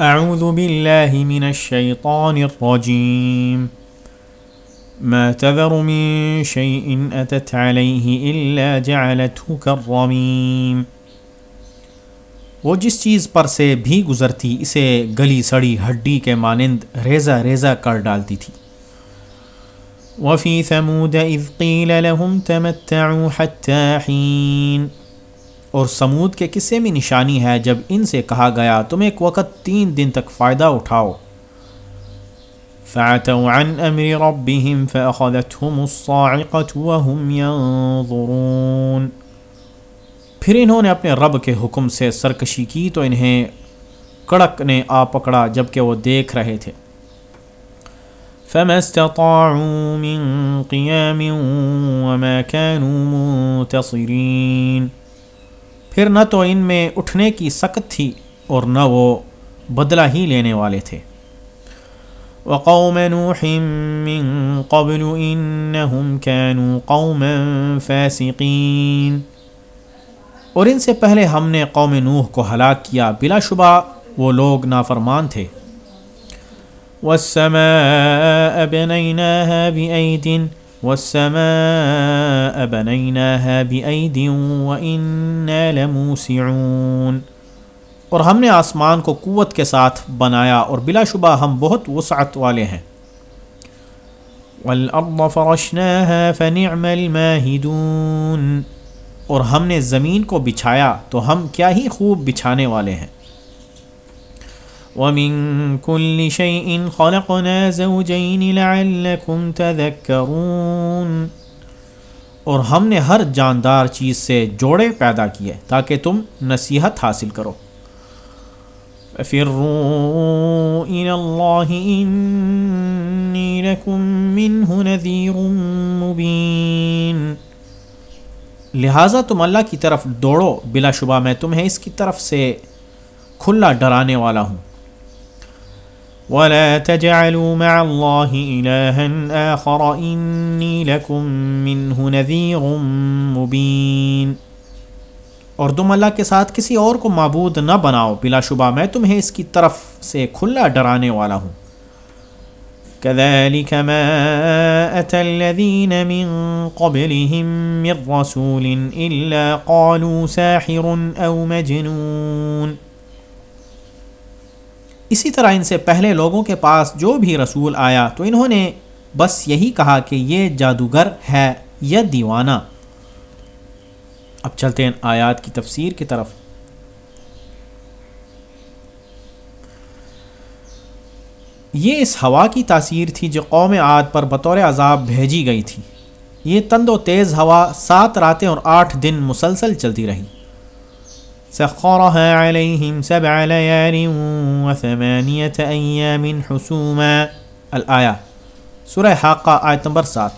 أعوذ بالله من الشيطان الرجيم. ما تذر من شيء أتت عليه إلا جعلته كالرميم وہ جس چیز پر سے بھی گزرتی، اسے گلی سڑی، ہڈی کے مانند ریزہ ریزہ کر ڈالتی تھی۔ وفي ثمود إذ قيل لهم تمتعوا حتى حين. اور سمود کے قصے میں نشانی ہے جب ان سے کہا گیا تم ایک وقت تین دن تک فائدہ اٹھاؤ۔ فعتوا عن امر ربهم فاخذتهم الصاعقه وهم ينظرون۔ پھر انہوں نے اپنے رب کے حکم سے سرکشی کی تو انہیں کڑک نے آ پکڑا جبکہ وہ دیکھ رہے تھے۔ فما استطاعوا من قيام وما كانوا منتصرين۔ پھر نہ تو ان میں اٹھنے کی سخت تھی اور نہ وہ بدلہ ہی لینے والے تھے۔ وقوم نوح من قبل انهم كانوا قوما فاسقين اور ان سے پہلے ہم نے قوم نوح کو ہلاک کیا بلا شبہ وہ لوگ نافرمان تھے۔ والسماء بنيناها بأيد والسماء بنيناها بأيد وإنا لموسعون۔ اور ہم نے آسمان کو قوت کے ساتھ بنایا اور بلا شبہ ہم بہت وسعت والے ہیں۔ والأرض فرشناها فنعم الماهدون۔ اور ہم نے زمین کو بچھایا تو ہم کیا ہی خوب بچھانے والے ہیں۔ ومن كل شيء خلقنا زوجين لعلكم تذكرون اور ہم نے ہر جاندار چیز سے جوڑے پیدا کیے تاکہ تم نصیحت حاصل کرو۔ ففروا الى الله اني لكم منه نذير مبين۔ لہٰذا تم اللہ کی طرف دوڑو، بلا شبہ میں تمہیں اس کی طرف سے کھلا ڈرانے والا ہوں۔ ولا تجعلوا مع الله إلها آخر إني لكم منه نذير مبين۔ اور تم اللہ کے ساتھ کسی اور کو معبود نہ بناؤ، بلا شبہ میں تمہیں اس کی طرف سے کھلا ڈرانے والا ہوں۔ كذلك ما أتى الذين من قبلهم من رسول إلا قالوا ساحر أو مجنون۔ اسی طرح ان سے پہلے لوگوں کے پاس جو بھی رسول آیا تو انہوں نے بس یہی کہا کہ یہ جادوگر ہے یا دیوانہ۔ اب چلتے ہیں آیات کی تفسیر کی طرف۔ یہ اس ہوا کی تاثیر تھی جو قوم عاد پر بطور عذاب بھیجی گئی تھی۔ یہ تند و تیز ہوا سات راتیں اور آٹھ دن مسلسل چلتی رہی۔ سخرها عليهم سبع ليال وثمانية أيام حسوما. الآية. سورہ حاقہ آیت نمبر سات.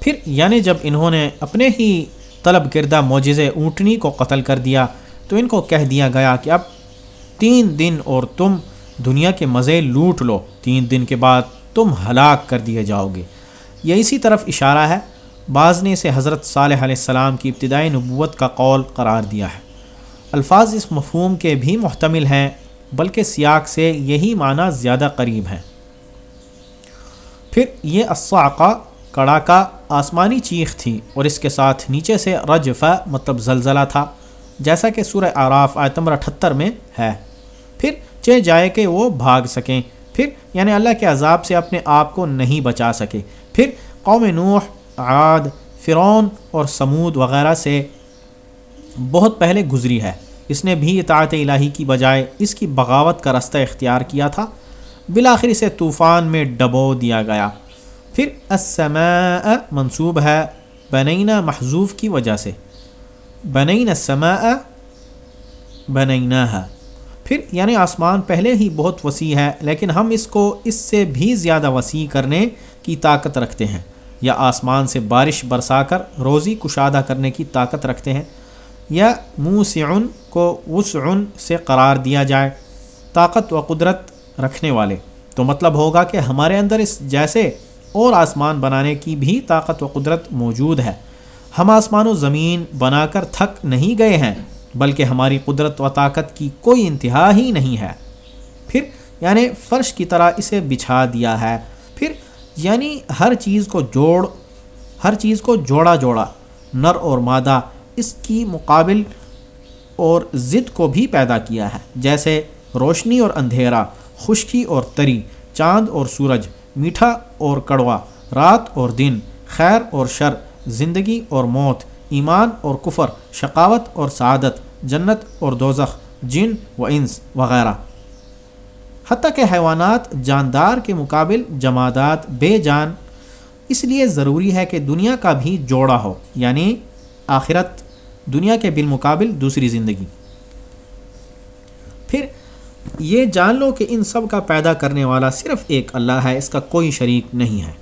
پھر یعنی جب انہوں نے اپنے ہی طلب کردہ معجز اونٹنی کو قتل کر دیا تو ان کو کہہ دیا گیا کہ اب تین دن اور تم دنیا کے مزے لوٹ لو، تین دن کے بعد تم ہلاک کر دیے جاؤ گے۔ یہ اسی طرف اشارہ ہے بعض نے اسے حضرت صالح علیہ السلام کی ابتدائی نبوت کا قول قرار دیا ہے۔ الفاظ اس مفہوم کے بھی محتمل ہیں، بلکہ سیاق سے یہی معنی زیادہ قریب ہیں۔ پھر یہ اساقہ کڑاکا، آسمانی چیخ تھی اور اس کے ساتھ نیچے سے رجفہ مطلب زلزلہ تھا، جیسا کہ سورہ آراف آیتمبر اٹھتر میں ہے۔ پھر چہ جائے کہ وہ بھاگ سکیں۔ پھر یعنی اللہ کے عذاب سے اپنے آپ کو نہیں بچا سکے۔ پھر قوم نوح عاد، فرعون اور سمود وغیرہ سے بہت پہلے گزری ہے۔ اس نے بھی اطاعت الہی کی بجائے اس کی بغاوت کا رستہ اختیار کیا تھا۔ بالآخر اسے طوفان میں ڈبو دیا گیا۔ پھر السماء منصوب ہے بنینا محضوف کی وجہ سے۔ بنین السماء بنینا ہے پھر یعنی آسمان پہلے ہی بہت وسیع ہے، لیکن ہم اس کو اس سے بھی زیادہ وسیع کرنے کی طاقت رکھتے ہیں۔ یا آسمان سے بارش برسا کر روزی کشادہ کرنے کی طاقت رکھتے ہیں، یا منہ کو وسعن سے قرار دیا جائے، طاقت و قدرت رکھنے والے۔ تو مطلب ہوگا کہ ہمارے اندر اس جیسے اور آسمان بنانے کی بھی طاقت و قدرت موجود ہے۔ ہم آسمان و زمین بنا کر تھک نہیں گئے ہیں، بلکہ ہماری قدرت و طاقت کی کوئی انتہا ہی نہیں ہے۔ پھر یعنی فرش کی طرح اسے بچھا دیا ہے۔ پھر یعنی ہر چیز کو جوڑ، ہر چیز کو جوڑا جوڑا، نر اور مادہ اس کی مقابل اور ضد کو بھی پیدا کیا ہے۔ جیسے روشنی اور اندھیرا، خشکی اور تری، چاند اور سورج، میٹھا اور کڑوا، رات اور دن، خیر اور شر، زندگی اور موت، ایمان اور کفر، شقاوت اور سعادت، جنت اور دوزخ، جن و انس وغیرہ۔ حتیٰ کہ حیوانات جاندار کے مقابل جمادات بے جان۔ اس لیے ضروری ہے کہ دنیا کا بھی جوڑا ہو یعنی آخرت دنیا کے بالمقابل دوسری زندگی۔ پھر یہ جان لو کہ ان سب کا پیدا کرنے والا صرف ایک اللہ ہے، اس کا کوئی شریک نہیں ہے۔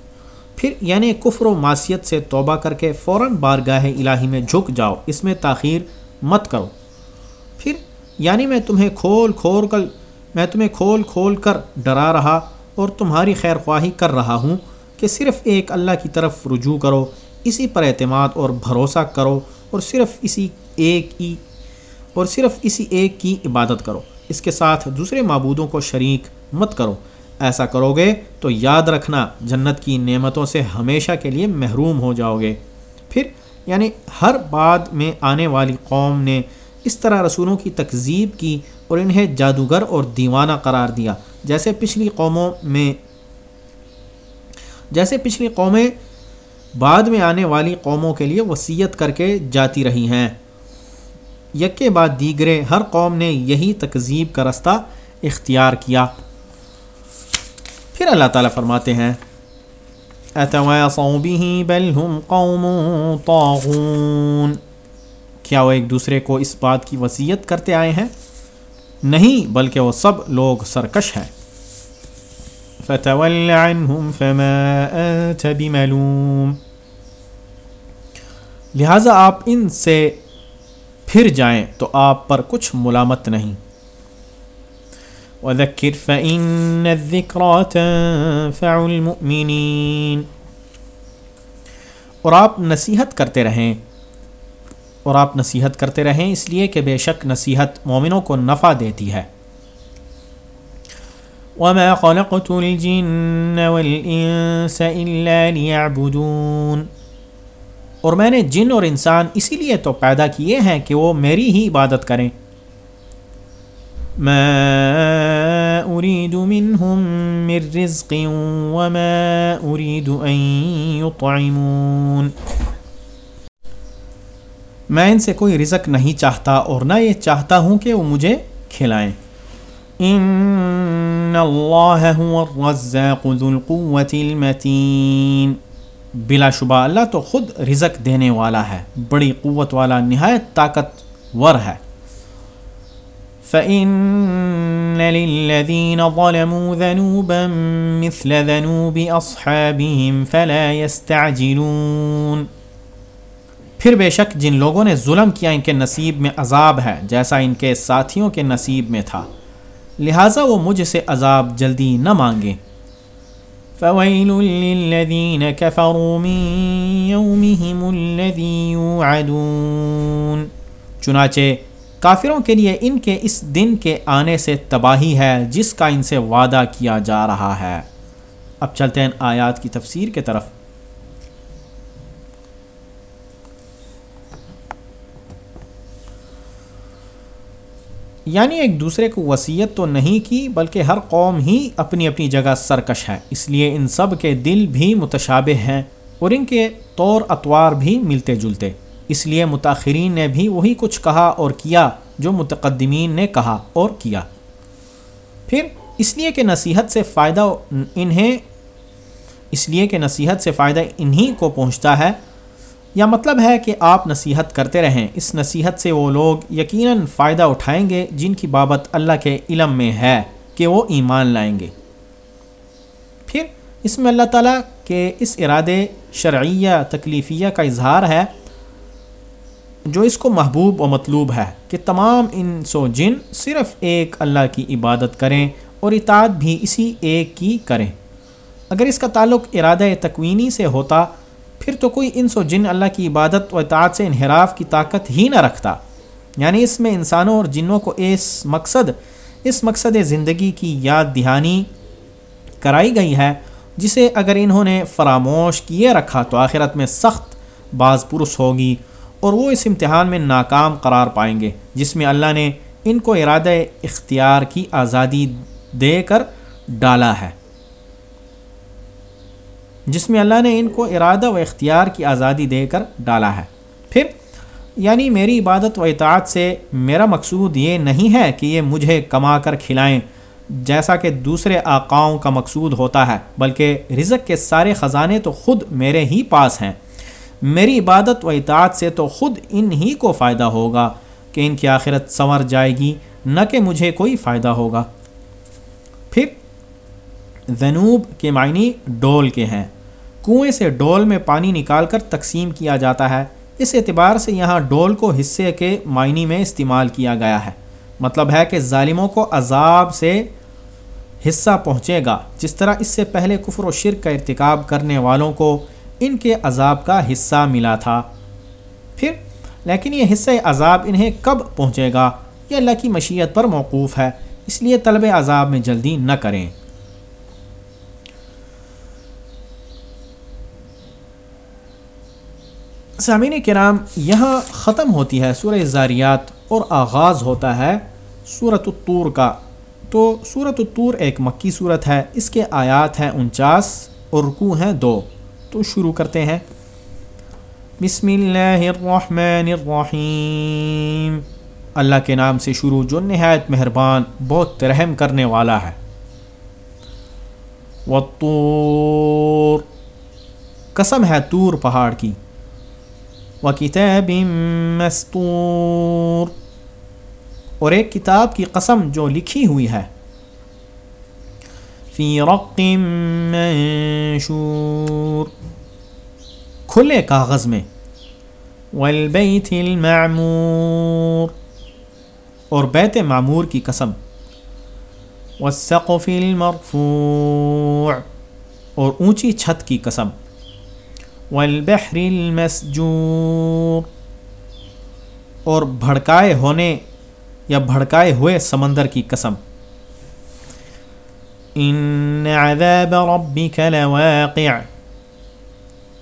پھر یعنی کفر و معاشیت سے توبہ کر کے فوراً بارگاہ الہی میں جھک جاؤ، اس میں تاخیر مت کرو۔ پھر یعنی میں تمہیں کھول کھول کر میں تمہیں کھول کھول کر ڈرا رہا اور تمہاری خیر خواہی کر رہا ہوں کہ صرف ایک اللہ کی طرف رجوع کرو، اسی پر اعتماد اور بھروسہ کرو اور صرف اسی ایک ہی اور صرف اسی ایک کی عبادت کرو۔ اس کے ساتھ دوسرے معبودوں کو شریک مت کرو۔ ایسا کرو گے تو یاد رکھنا، جنت کی نعمتوں سے ہمیشہ کے لیے محروم ہو جاؤ گے۔ پھر یعنی ہر بعد میں آنے والی قوم نے اس طرح رسولوں کی تکذیب کی اور انہیں جادوگر اور دیوانہ قرار دیا۔ جیسے پچھلی قوموں میں جیسے پچھلی قومیں بعد میں آنے والی قوموں کے لیے وصیت کر کے جاتی رہی ہیں۔ یکے بعد دیگرے ہر قوم نے یہی تکذیب کا رستہ اختیار کیا۔ پھر اللہ تعالیٰ فرماتے ہیں کیا وہ ایک دوسرے کو اس بات کی وصیت کرتے آئے ہیں؟ نہیں بلکہ وہ سب لوگ سرکش ہیں۔ فتول عنهم فما أنت بملوم۔ لہٰذا آپ ان سے پھر جائیں تو آپ پر کچھ ملامت نہیں۔ وذكر فإن الذكرى تنفع المؤمنين۔ اور آپ نصیحت کرتے رہیں اور آپ نصیحت کرتے رہیں، اس لیے کہ بے شک نصیحت مومنوں کو نفع دیتی ہے۔ وما خلقت الجن والانس الا ليعبدون۔ اور میں نے جن اور انسان اسی لیے تو پیدا کیے ہیں کہ وہ میری ہی عبادت کریں۔ ما اريد منهم من رزق وما اريد ان يطعمون۔ میں ان سے کوئی رزق نہیں چاہتا اور نہ یہ چاہتا ہوں کہ وہ مجھے کھلائیں۔ ان اللہ هو الرزاق ذو القوة المتین۔ بلا شبہ اللہ تو خود رزق دینے والا ہے، بڑی قوت والا، نہایت طاقت ور ہے۔ فَإِنَّ لِلَّذِينَ ظَلَمُوا ذَنُوبًا مِثْلَ ذَنُوبِ أَصْحَابِهِمْ فَلَا يَسْتَعْجِلُونَ۔ پھر بے شک جن لوگوں نے ظلم کیا ان کے نصیب میں عذاب ہے، جیسا ان کے ساتھیوں کے نصیب میں تھا۔ لہٰذا وہ مجھ سے عذاب جلدی نہ مانگیں۔ فويل للذين كفروا من يومهم الذي يوعدون۔ چنانچہ کافروں کے لیے ان کے اس دن کے آنے سے تباہی ہے، جس کا ان سے وعدہ کیا جا رہا ہے۔ اب چلتے ہیں آیات کی تفسیر کے طرف۔ یعنی ایک دوسرے کو وصیت تو نہیں کی، بلکہ ہر قوم ہی اپنی اپنی جگہ سرکش ہے۔ اس لیے ان سب کے دل بھی متشابہ ہیں اور ان کے طور اطوار بھی ملتے جلتے۔ اس لیے متاثرین نے بھی وہی کچھ کہا اور کیا جو متقدمین نے کہا اور کیا۔ پھر اس لیے کہ نصیحت سے فائدہ انہیں، اس لیے کہ نصیحت سے فائدہ انہی کو پہنچتا ہے یا مطلب ہے کہ آپ نصیحت کرتے رہیں۔ اس نصیحت سے وہ لوگ یقیناً فائدہ اٹھائیں گے جن کی بابت اللہ کے علم میں ہے کہ وہ ایمان لائیں گے۔ پھر اس میں اللہ تعالیٰ کے اس ارادے شرعیہ تکلیفیہ کا اظہار ہے، جو اس کو محبوب و مطلوب ہے کہ تمام ان سو جن صرف ایک اللہ کی عبادت کریں اور اطاعت بھی اسی ایک کی کریں۔ اگر اس کا تعلق ارادہ تکوینی سے ہوتا پھر تو کوئی انس و جن اللہ کی عبادت و اطاعت سے انحراف کی طاقت ہی نہ رکھتا۔ یعنی اس میں انسانوں اور جنوں کو اس مقصد اس مقصد زندگی کی یاد دہانی کرائی گئی ہے، جسے اگر انہوں نے فراموش کیے رکھا تو آخرت میں سخت بعض پرس ہوگی اور وہ اس امتحان میں ناکام قرار پائیں گے، جس میں اللہ نے ان کو ارادہ اختیار کی آزادی دے کر ڈالا ہے۔ جس میں اللہ نے ان کو ارادہ و اختیار کی آزادی دے کر ڈالا ہے۔ پھر یعنی میری عبادت و اطاعت سے میرا مقصود یہ نہیں ہے کہ یہ مجھے کما کر کھلائیں، جیسا کہ دوسرے آقاؤں کا مقصود ہوتا ہے، بلکہ رزق کے سارے خزانے تو خود میرے ہی پاس ہیں۔ میری عبادت و اطاعت سے تو خود ان ہی کو فائدہ ہوگا کہ ان کی آخرت سنور جائے گی، نہ کہ مجھے کوئی فائدہ ہوگا۔ پھر، ذنوب کے معنی ڈول کے ہیں۔ کنویں سے ڈول میں پانی نکال کر تقسیم کیا جاتا ہے۔ اس اعتبار سے یہاں ڈول کو حصے کے معنی میں استعمال کیا گیا ہے۔ مطلب ہے کہ ظالموں کو عذاب سے حصہ پہنچے گا۔ جس طرح اس سے پہلے کفر و شرک کا ارتکاب کرنے والوں کو ان کے عذاب کا حصہ ملا تھا۔ پھر، لیکن یہ حصہ عذاب انہیں کب پہنچے گا؟ یہ اللہ کی مشیت پر موقوف ہے۔ اس لیے طلب عذاب میں جلدی نہ کریں۔ سامعین کرام، یہاں ختم ہوتی ہے سورہ زاریات اور آغاز ہوتا ہے صورت الطور کا۔ تو صورت الطور ایک مکی صورت ہے، اس کے آیات ہیں انچاس اور رکو ہیں دو۔ تو شروع کرتے ہیں۔ بسم اللہ الرحمن الرحیم۔ اللہ کے نام سے شروع جو نہایت مہربان، بہت رحم کرنے والا ہے۔ والطور۔ قسم ہے طور پہاڑ کی۔ وکتاب مستور اور ایک کتاب کی قسم جو لکھی ہوئی ہے۔ فی رق منشور۔ کھلے کاغذ میں۔ والبیت المعمور۔ اور بیت معمور کی قسم۔ والسقف المرفوع۔ اور اونچی چھت کی قسم۔ والبحر المسجور۔ اور بھڑکائے ہونے یا بھڑکائے ہوئے سمندر کی قسم۔ ان عذاب ربك لواقع۔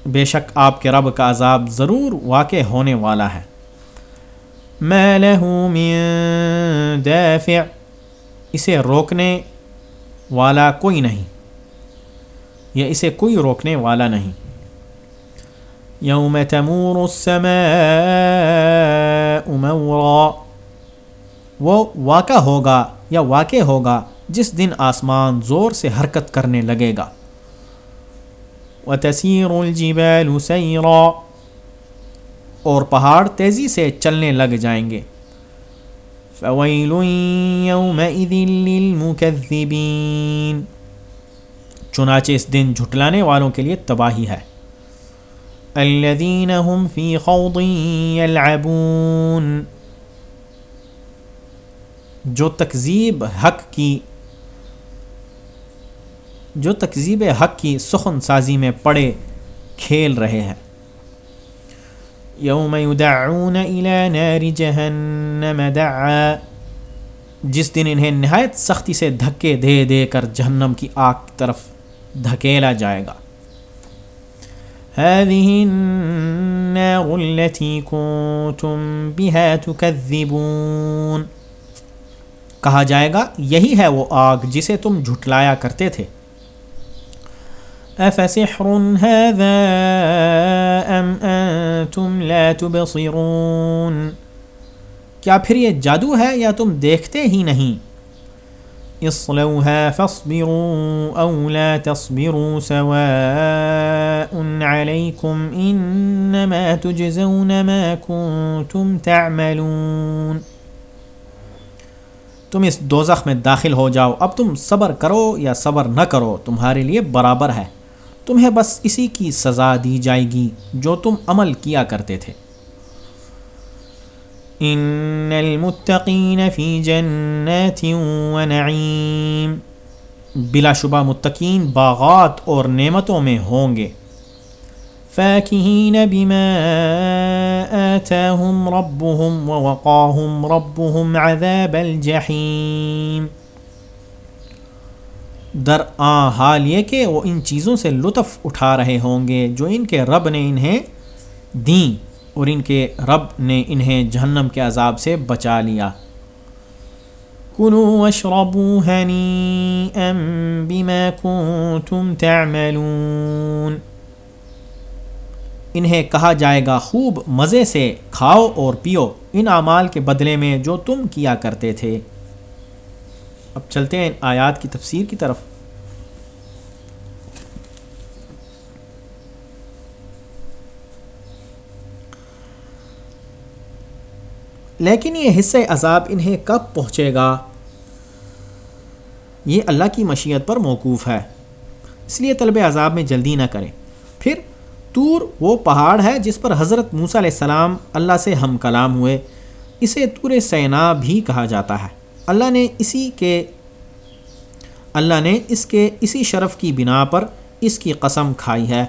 بے شک آپ کے رب کا عذاب ضرور واقع ہونے والا ہے۔ ما له من دافع۔ اسے روکنے والا کوئی نہیں۔ یا اسے کوئی روکنے والا نہیں۔ یوم تمور السماء مورا۔ وہ واقع ہوگا یا واقع ہوگا جس دن آسمان زور سے حرکت کرنے لگے گا۔ وَتَسِيرُ الْجِبَالُ سَيْرًا۔ اور پہاڑ تیزی سے چلنے لگ جائیں گے۔ فَوَيْلٌ يَوْمَئِذٍ لِّلْمُكَذِّبِينَ۔ چنانچہ اس دن جھٹلانے والوں کے لیے تباہی ہے۔ الذين هم في خوض يلعبون۔ جو تکذیب حق کی، جو تکذیب حق کی سخن سازی میں پڑے، کھیل رہے ہیں۔ یوم يدعون الى نار جہنم دعا۔ جس دن انہیں نہایت سختی سے دھکے دے دے کر جہنم کی آگ کی طرف دھکیلا جائے گا۔ هذه النار التي كنتم بها تكذبون۔ کہا جائے گا، یہی ہے وہ آگ جسے تم جھٹلایا کرتے تھے۔ افسحر هذا ام انتم لا تبصرون۔ کیا پھر یہ جادو ہے یا تم دیکھتے ہی نہیں؟ اصلوها فاصبروا او لا تصبروا سواء عليكم انما تجزون ما كنتم تعملون. تم اس دوزخ میں داخل ہو جاؤ. اب تم صبر کرو یا صبر نہ کرو تمہارے لیے برابر ہے. تمہیں بس اسی کی سزا دی جائے گی جو تم عمل کیا کرتے تھے. ان المتقین فی جنات و نعیم بلا شبہ متقین باغات اور نعمتوں میں ہوں گے۔ فاكهين بما آتاهم ربهم ووقاهم ربهم عذاب الجحيم۔ در آ حال یہ کہ وہ ان چیزوں سے لطف اٹھا رہے ہوں گے جو ان کے رب نے انہیں دیں۔ اور ان کے رب نے انہیں جہنم کے عذاب سے بچا لیا۔ كلوا واشربوا هنيئا بما كنتم تعملون۔ انہیں کہا جائے گا، خوب مزے سے کھاؤ اور پیو ان اعمال کے بدلے میں جو تم کیا کرتے تھے۔ اب چلتے ہیں آیات کی تفسیر کی طرف۔ لیکن یہ حصہ عذاب انہیں کب پہنچے گا؟ یہ اللہ کی مشیت پر موقوف ہے۔ اس لیے طلب عذاب میں جلدی نہ کریں۔ پھر تور وہ پہاڑ ہے جس پر حضرت موسیٰ علیہ السلام اللہ سے ہم کلام ہوئے۔ اسے تور سینا بھی کہا جاتا ہے۔ اللہ نے اسی کے اللہ نے اس کے اسی شرف کی بنا پر اس کی قسم کھائی ہے۔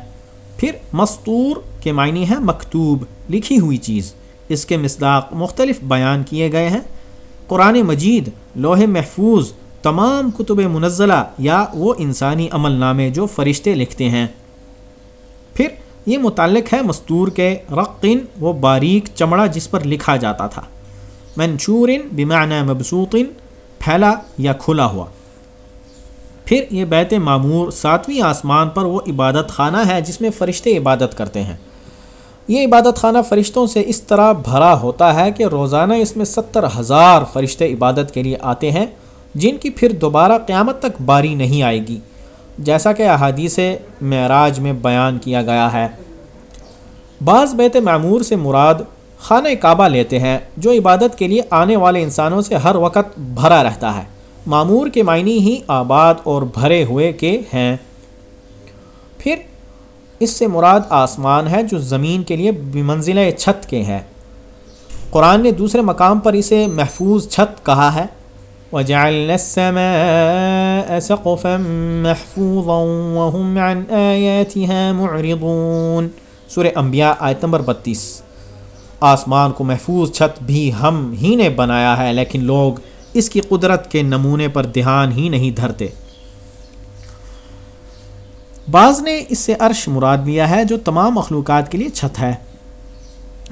پھر مستور کے معنی ہے مکتوب، لکھی ہوئی چیز۔ اس کے مصداق مختلف بیان کیے گئے ہیں۔ قرآن مجید، لوح محفوظ، تمام کتب منزلہ یا وہ انسانی عمل نامے جو فرشتے لکھتے ہیں۔ پھر یہ متعلق ہے مستور کے رقن وہ باریک چمڑا جس پر لکھا جاتا تھا۔ منشورن بمعنی مبسوطن، پھیلا یا کھلا ہوا۔ پھر یہ بیت معمور ساتویں آسمان پر وہ عبادت خانہ ہے جس میں فرشتے عبادت کرتے ہیں۔ یہ عبادت خانہ فرشتوں سے اس طرح بھرا ہوتا ہے کہ روزانہ اس میں ستر ہزار فرشتے عبادت کے لیے آتے ہیں، جن کی پھر دوبارہ قیامت تک باری نہیں آئے گی۔ جیسا کہ احادیث معراج میں بیان کیا گیا ہے۔ بعض بیت معمور سے مراد خانہ کعبہ لیتے ہیں، جو عبادت کے لیے آنے والے انسانوں سے ہر وقت بھرا رہتا ہے۔ معمور کے معنی ہی آباد اور بھرے ہوئے کے ہیں۔ اس سے مراد آسمان ہے جو زمین کے لیے بمنزلہ چھت کے ہیں۔ قرآن نے دوسرے مقام پر اسے محفوظ چھت کہا ہے۔ وَجَعَلْنَا السَّمَاءَ سَقْفًا مَحْفُوظًا وَهُمْ عَنْ آيَاتِهَا مُعْرِضُونَ۔ سورہ انبیاء آیت نمبر بتیس۔ آسمان کو محفوظ چھت بھی ہم ہی نے بنایا ہے، لیکن لوگ اس کی قدرت کے نمونے پر دھیان ہی نہیں دھرتے۔ بعض نے اس سے عرش مراد لیا ہے جو تمام مخلوقات کے لیے چھت ہے۔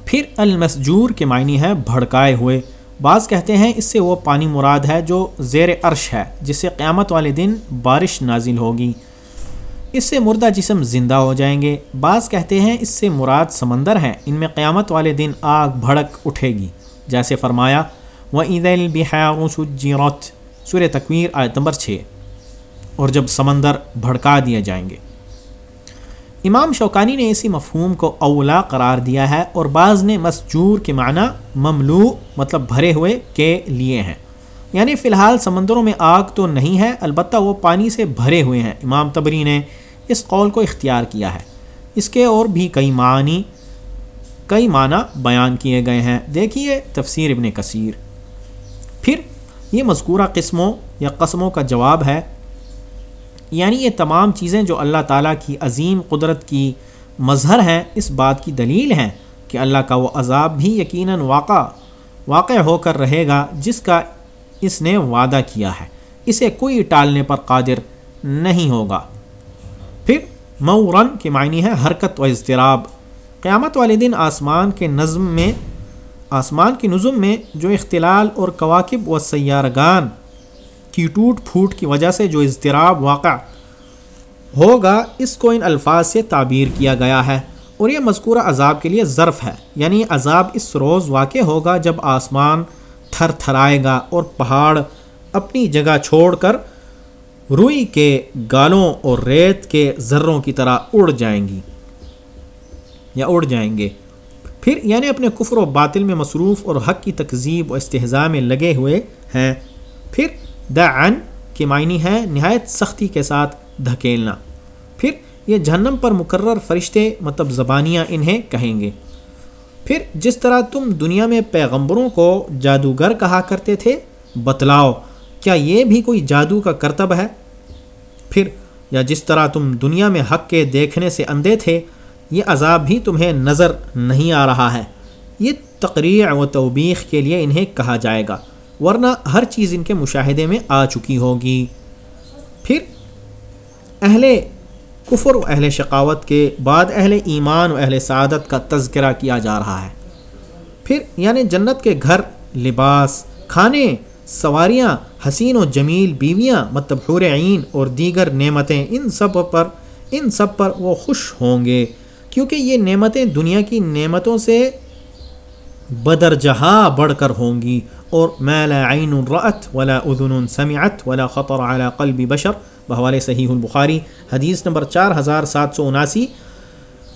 پھر المسجور کے معنی ہے بھڑکائے ہوئے۔ بعض کہتے ہیں اس سے وہ پانی مراد ہے جو زیر عرش ہے، جس سے قیامت والے دن بارش نازل ہوگی۔ اس سے مردہ جسم زندہ ہو جائیں گے۔ بعض کہتے ہیں اس سے مراد سمندر ہیں، ان میں قیامت والے دن آگ بھڑک اٹھے گی۔ جیسے فرمایا وہ عید البحر سجرت۔ سور تکویر، آیت نمبر چھ۔ اور جب سمندر بھڑکا دیے جائیں گے۔ امام شوکانی نے اسی مفہوم کو اولا قرار دیا ہے اور بعض نے مسجور کے معنی مملو مطلب بھرے ہوئے کے لیے ہیں۔ یعنی فی الحال سمندروں میں آگ تو نہیں ہے، البتہ وہ پانی سے بھرے ہوئے ہیں۔ امام تبری نے اس قول کو اختیار کیا ہے۔ اس کے اور بھی کئی معنی کئی معنی بیان کیے گئے ہیں۔ دیکھیے تفسیر ابن کثیر۔ پھر یہ مذکورہ قسموں یا قسموں کا جواب ہے۔ یعنی یہ تمام چیزیں جو اللہ تعالیٰ کی عظیم قدرت کی مظہر ہیں، اس بات کی دلیل ہیں کہ اللہ کا وہ عذاب بھی یقیناً واقع واقع ہو کر رہے گا جس کا اس نے وعدہ کیا ہے۔ اسے کوئی ٹالنے پر قادر نہیں ہوگا۔ پھر مورن کے معنی ہے حرکت و اضطراب۔ قیامت والے دن آسمان کے نظم میں، آسمان کی نظم میں جو اختلال اور کواکب و سیارگان کی ٹوٹ پھوٹ کی وجہ سے جو اضطراب واقع ہوگا، اس کو ان الفاظ سے تعبیر کیا گیا ہے۔ اور یہ مذکورہ عذاب کے لیے ظرف ہے۔ یعنی عذاب اس روز واقع ہوگا جب آسمان تھر تھرائے گا اور پہاڑ اپنی جگہ چھوڑ کر روئی کے گالوں اور ریت کے ذروں کی طرح اڑ جائیں گی۔ یا اڑ جائیں گے۔ پھر یعنی اپنے کفر و باطل میں مصروف اور حق کی تکذیب و استحضاء میں لگے ہوئے ہیں۔ پھر دا کے معنی ہے نہایت سختی کے ساتھ دھکیلنا۔ پھر یہ جہنم پر مقرر فرشتے مطلب زبانیاں انہیں کہیں گے۔ پھر جس طرح تم دنیا میں پیغمبروں کو جادوگر کہا کرتے تھے، بتلاؤ، کیا یہ بھی کوئی جادو کا کرتب ہے؟ پھر، یا جس طرح تم دنیا میں حق کے دیکھنے سے اندھے تھے، یہ عذاب بھی تمہیں نظر نہیں آ رہا ہے۔ یہ تقریر و توبیخ کے لیے انہیں کہا جائے گا۔ ورنہ ہر چیز ان کے مشاہدے میں آ چکی ہوگی۔ پھر اہل کفر و اہل شقاوت کے بعد اہل ایمان و اہل سعادت کا تذکرہ کیا جا رہا ہے۔ پھر یعنی جنت کے گھر، لباس، کھانے، سواریاں، حسین و جمیل، بیویاں مطلب حور عین اور دیگر نعمتیں ان سب پر، ان سب پر وہ خوش ہوں گے۔ کیونکہ یہ نعمتیں دنیا کی نعمتوں سے بدر جہاں بڑھ کر ہوں گی اور لا عین رأت ولا اذن سمعت ولا خطر على قلب بشر بحوالِ صحیح البخاری، حدیث نمبر چار ہزار سات سو اناسی۔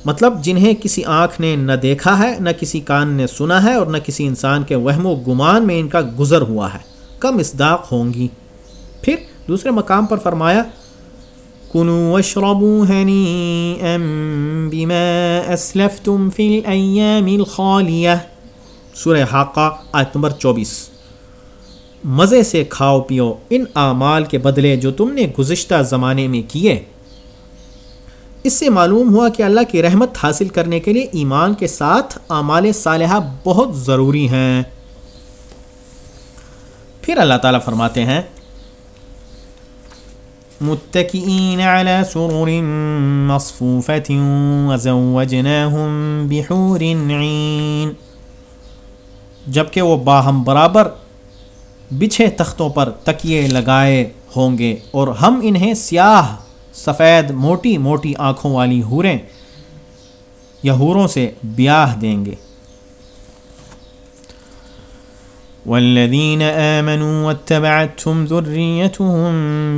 مطلب جنہیں کسی آنکھ نے نہ دیکھا ہے، نہ کسی کان نے سنا ہے اور نہ کسی انسان کے وہم و گمان میں ان کا گزر ہوا ہے۔ کم اسداق ہوں گی۔ پھر دوسرے مقام پر فرمایا کنو وشربوا هنيئا بما اسلفتم في الايام الخاليه سورہ حاقہ آیت نمبر چوبیس۔ مزے سے کھاؤ پیو ان اعمال کے بدلے جو تم نے گزشتہ زمانے میں کیے۔ اس سے معلوم ہوا کہ اللہ کی رحمت حاصل کرنے کے لیے ایمان کے ساتھ اعمال صالحہ بہت ضروری ہیں۔ پھر اللہ تعالیٰ فرماتے ہیں متكئين على سرر مصفوفة وزوجناهم بحور عين جبکہ وہ باہم برابر بچھے تختوں پر تکیے لگائے ہوں گے اور ہم انہیں سیاہ، سفید، موٹی موٹی آنکھوں والی حوریں یا حوروں سے بیاہ دیں گے۔ والذين آمنوا واتبعتهم ذريتهم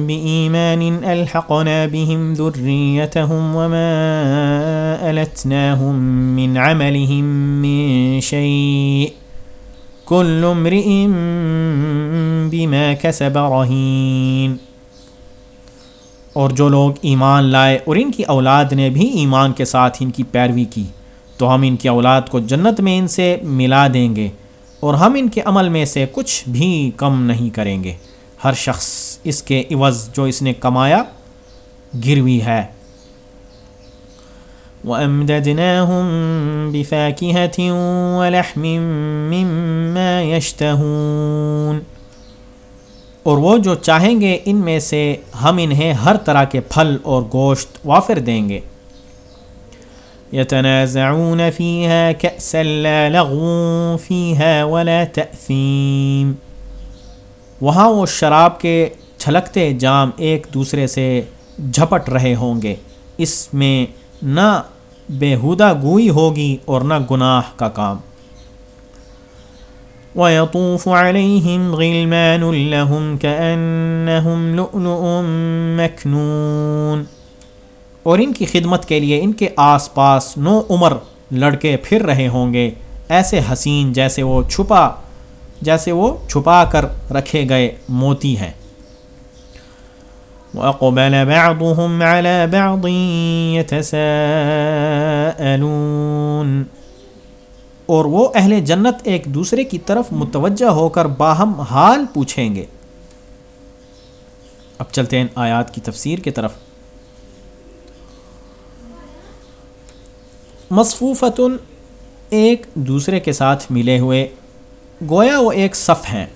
بإيمان ألحقنا بهم ذريتهم وما ألتناهم من عملهم من شيء كل امرئ بما كسب رهين۔ اور جو لوگ ایمان لائے اور ان کی اولاد نے بھی ایمان کے ساتھ ان کی پیروی کی، تو ہم ان کی اولاد کو جنت میں ان سے ملا دیں گے اور ہم ان کے عمل میں سے کچھ بھی کم نہیں کریں گے۔ ہر شخص اس کے عوض جو اس نے کمایا، گروی ہے۔ وَأَمْدَدْنَاهُمْ بِفَاكِهَةٍ وَلَحْمٍ مِّمَّا يَشْتَهُونَ۔ اور وہ جو چاہیں گے، ان میں سے ہم انہیں ہر طرح کے پھل اور گوشت وافر دیں گے۔ يتنازعون فيها كأسا لا لغو فيها ولا تأثيم۔ وہاں وہ شراب کے چھلکتے جام ایک دوسرے سے جھپٹ رہے ہوں گے۔ اس میں نہ بےحودہ گوئی ہوگی اور نہ گناہ کا کام۔ وَيَطُوفُ عَلَيْهِمْ غِلْمَانٌ لَهُمْ كَأَنَّهُمْ لُؤْلُؤٌ مَكْنُونَ۔ اور ان کی خدمت کے لیے ان کے آس پاس نو عمر لڑکے پھر رہے ہوں گے، ایسے حسین جیسے وہ چھپا، جیسے وہ چھپا کر رکھے گئے موتی ہیں۔ وَأَقْبَلَ بَعْضُهُمْ عَلَى بَعْضٍ يَتَسَاءَلُونَ۔ اور وہ اہل جنت ایک دوسرے کی طرف متوجہ ہو کر باہم حال پوچھیں گے۔ اب چلتے ہیں آیات کی تفسیر کی طرف۔ مصفوفتن ایک دوسرے کے ساتھ ملے ہوئے، گویا وہ ایک صف ہیں۔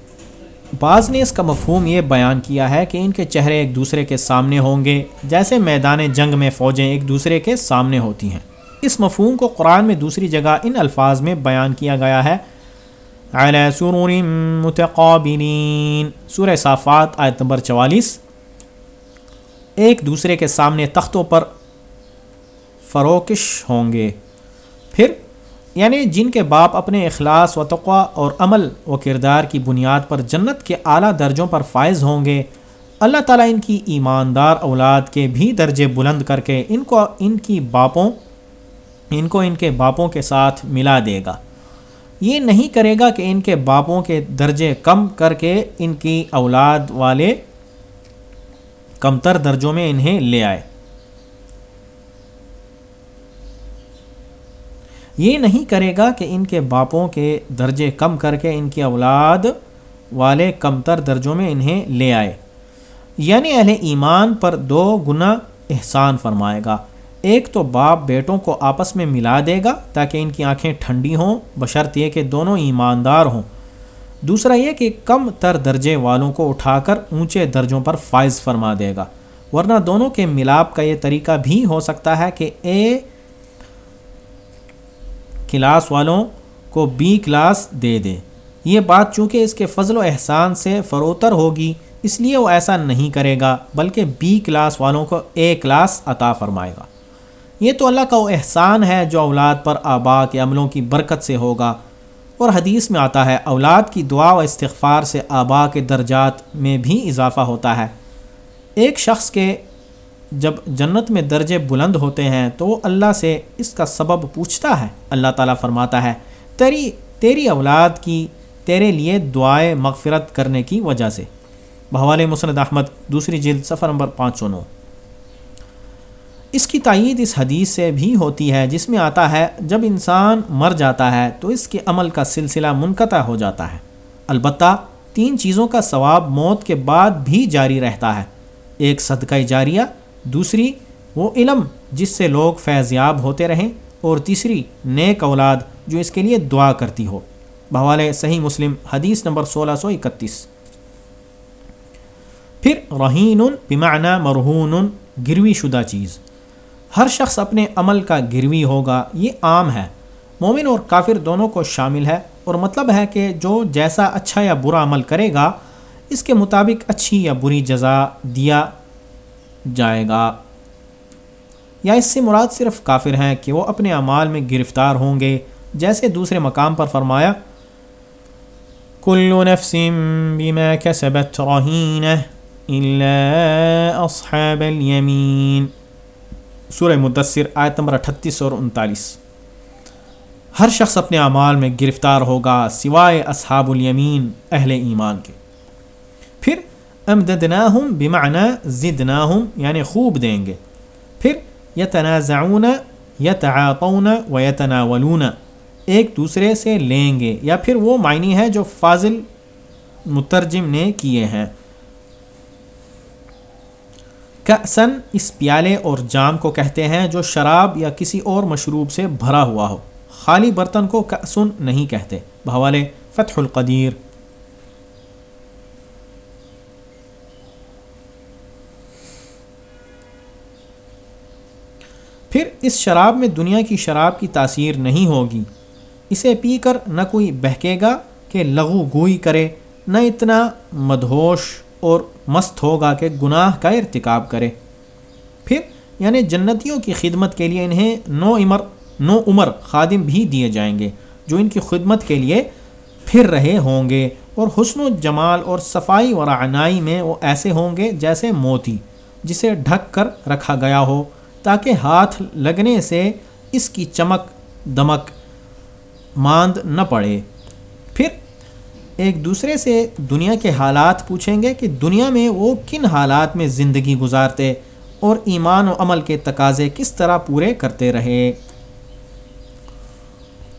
بعض نے اس کا مفہوم یہ بیان کیا ہے کہ ان کے چہرے ایک دوسرے کے سامنے ہوں گے، جیسے میدان جنگ میں فوجیں ایک دوسرے کے سامنے ہوتی ہیں۔ اس مفہوم کو قرآن میں دوسری جگہ ان الفاظ میں بیان کیا گیا ہے۔ سرور متقابلین سورہ صافات، آیت نمبر چوالیس۔ ایک دوسرے کے سامنے تختوں پر فروکش ہوں گے۔ پھر یعنی جن کے باپ اپنے اخلاص و تقوا اور عمل و کردار کی بنیاد پر جنت کے اعلیٰ درجوں پر فائز ہوں گے، اللہ تعالیٰ ان کی ایماندار اولاد کے بھی درجے بلند کر کے ان کو، ان کی باپوں، ان کو ان کے باپوں کے ساتھ ملا دے گا۔ یہ نہیں کرے گا کہ ان کے باپوں کے درجے کم کر کے ان کی اولاد والے کمتر درجوں میں انہیں لے آئے۔ یہ نہیں کرے گا کہ ان کے باپوں کے درجے کم کر کے ان کی اولاد والے کم تر درجوں میں انہیں لے آئے۔ یعنی اہل ایمان پر دو گنا احسان فرمائے گا۔ ایک تو باپ بیٹوں کو آپس میں ملا دے گا تاکہ ان کی آنکھیں ٹھنڈی ہوں، بشرط یہ کہ دونوں ایماندار ہوں۔ دوسرا یہ کہ کم تر درجے والوں کو اٹھا کر اونچے درجوں پر فائز فرما دے گا۔ ورنہ دونوں کے ملاپ کا یہ طریقہ بھی ہو سکتا ہے کہ اے کلاس والوں کو بی کلاس دے دے یہ بات چونکہ اس کے فضل و احسان سے فروتر ہوگی، اس لیے وہ ایسا نہیں کرے گا، بلکہ بی کلاس والوں کو اے کلاس عطا فرمائے گا۔ یہ تو اللہ کا وہ احسان ہے جو اولاد پر آبا کے عملوں کی برکت سے ہوگا۔ اور حدیث میں آتا ہے، اولاد کی دعا و استغفار سے آبا کے درجات میں بھی اضافہ ہوتا ہے۔ ایک شخص کے جب جنت میں درجے بلند ہوتے ہیں تو وہ اللہ سے اس کا سبب پوچھتا ہے۔ اللہ تعالیٰ فرماتا ہے، تیری تیری اولاد کی، تیرے لیے دعائے مغفرت کرنے کی وجہ سے۔ بحوال مسند احمد، دوسری جلد سفر نمبر پانچ سو نو۔ اس کی تائید اس حدیث سے بھی ہوتی ہے، جس میں آتا ہے، جب انسان مر جاتا ہے تو اس کے عمل کا سلسلہ منقطع ہو جاتا ہے۔ البتہ تین چیزوں کا ثواب موت کے بعد بھی جاری رہتا ہے۔ ایک صدقہ جاریہ دوسری، وہ علم جس سے لوگ فیضیاب ہوتے رہیں، اور تیسری، نیک اولاد جو اس کے لیے دعا کرتی ہو۔ بحوال صحیح مسلم، حدیث نمبر سولہ سو اکتیس۔ پھر، رہین بمعنی مرہون، گروی شدہ چیز۔ ہر شخص اپنے عمل کا گروی ہوگا، یہ عام ہے۔ مومن اور کافر دونوں کو شامل ہے، اور مطلب ہے کہ جو جیسا اچھا یا برا عمل کرے گا، اس کے مطابق اچھی یا بری جزا، دیا جائے گا۔ یا اس سے مراد صرف کافر ہیں کہ وہ اپنے اعمال میں گرفتار ہوں گے، جیسے دوسرے مقام پر فرمایا کل نفس بما كسبت اصحاب الیمین سورہ مدثر آیت نمبر اٹھتیس اور انتالیس۔ ہر شخص اپنے اعمال میں گرفتار ہوگا سوائے اصحاب الیمین، اہل ایمان کے۔ امددناہم بمعنی زدناہم یعنی خوب دیں گے پھر یتنازعون یتعاطون و یتناولون ایک دوسرے سے لیں گے، یا پھر وہ معنی ہے جو فاضل مترجم نے کیے ہیں. کسن اس پیالے اور جام کو کہتے ہیں جو شراب یا کسی اور مشروب سے بھرا ہوا ہو. خالی برتن کو کسن نہیں کہتے. بحوالے فتح القدیر. پھر اس شراب میں دنیا کی شراب کی تاثیر نہیں ہوگی۔ اسے پی کر نہ کوئی بہکے گا کہ لغو گوئی کرے، نہ اتنا مدہوش اور مست ہوگا کہ گناہ کا ارتکاب کرے۔ پھر یعنی جنتیوں کی خدمت کے لیے انہیں نو عمر نو عمر خادم بھی دیے جائیں گے، جو ان کی خدمت کے لیے پھر رہے ہوں گے اور حسن و جمال اور صفائی و رعنائی میں وہ ایسے ہوں گے جیسے موتی، جسے ڈھک کر رکھا گیا ہو۔ تاکہ ہاتھ لگنے سے اس کی چمک دمک ماند نہ پڑے۔ پھر ایک دوسرے سے دنیا کے حالات پوچھیں گے کہ دنیا میں وہ کن حالات میں زندگی گزارتے اور ایمان و عمل کے تقاضے کس طرح پورے کرتے رہے۔